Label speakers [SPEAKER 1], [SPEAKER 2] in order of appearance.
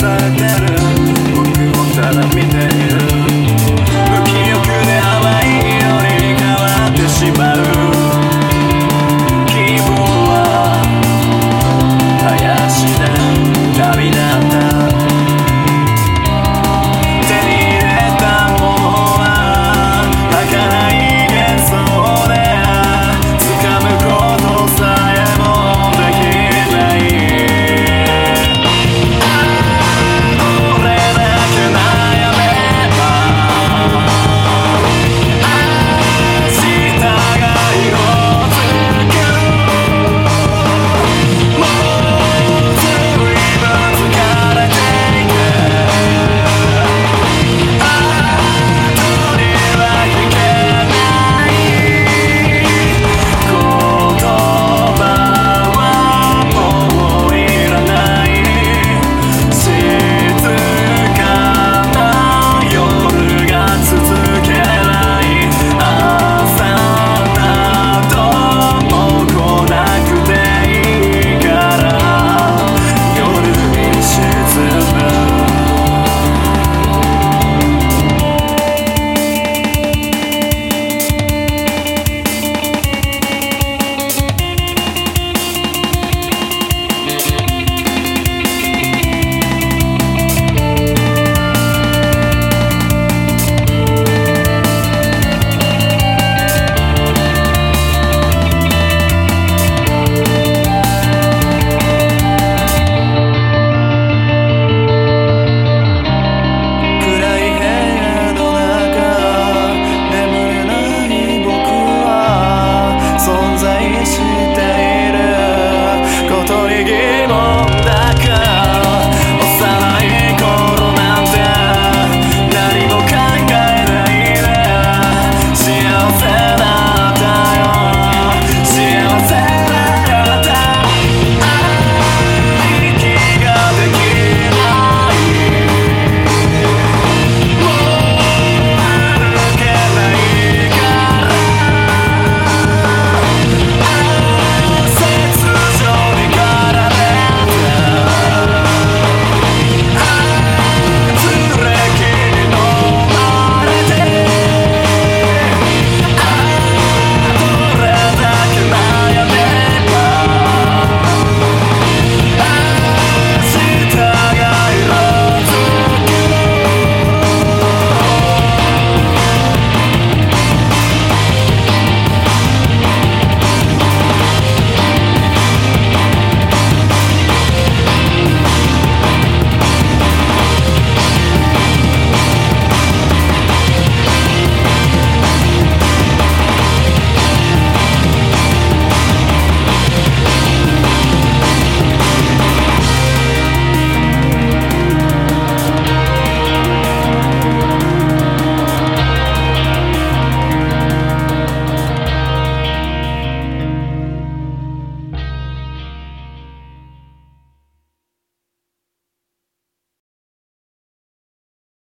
[SPEAKER 1] за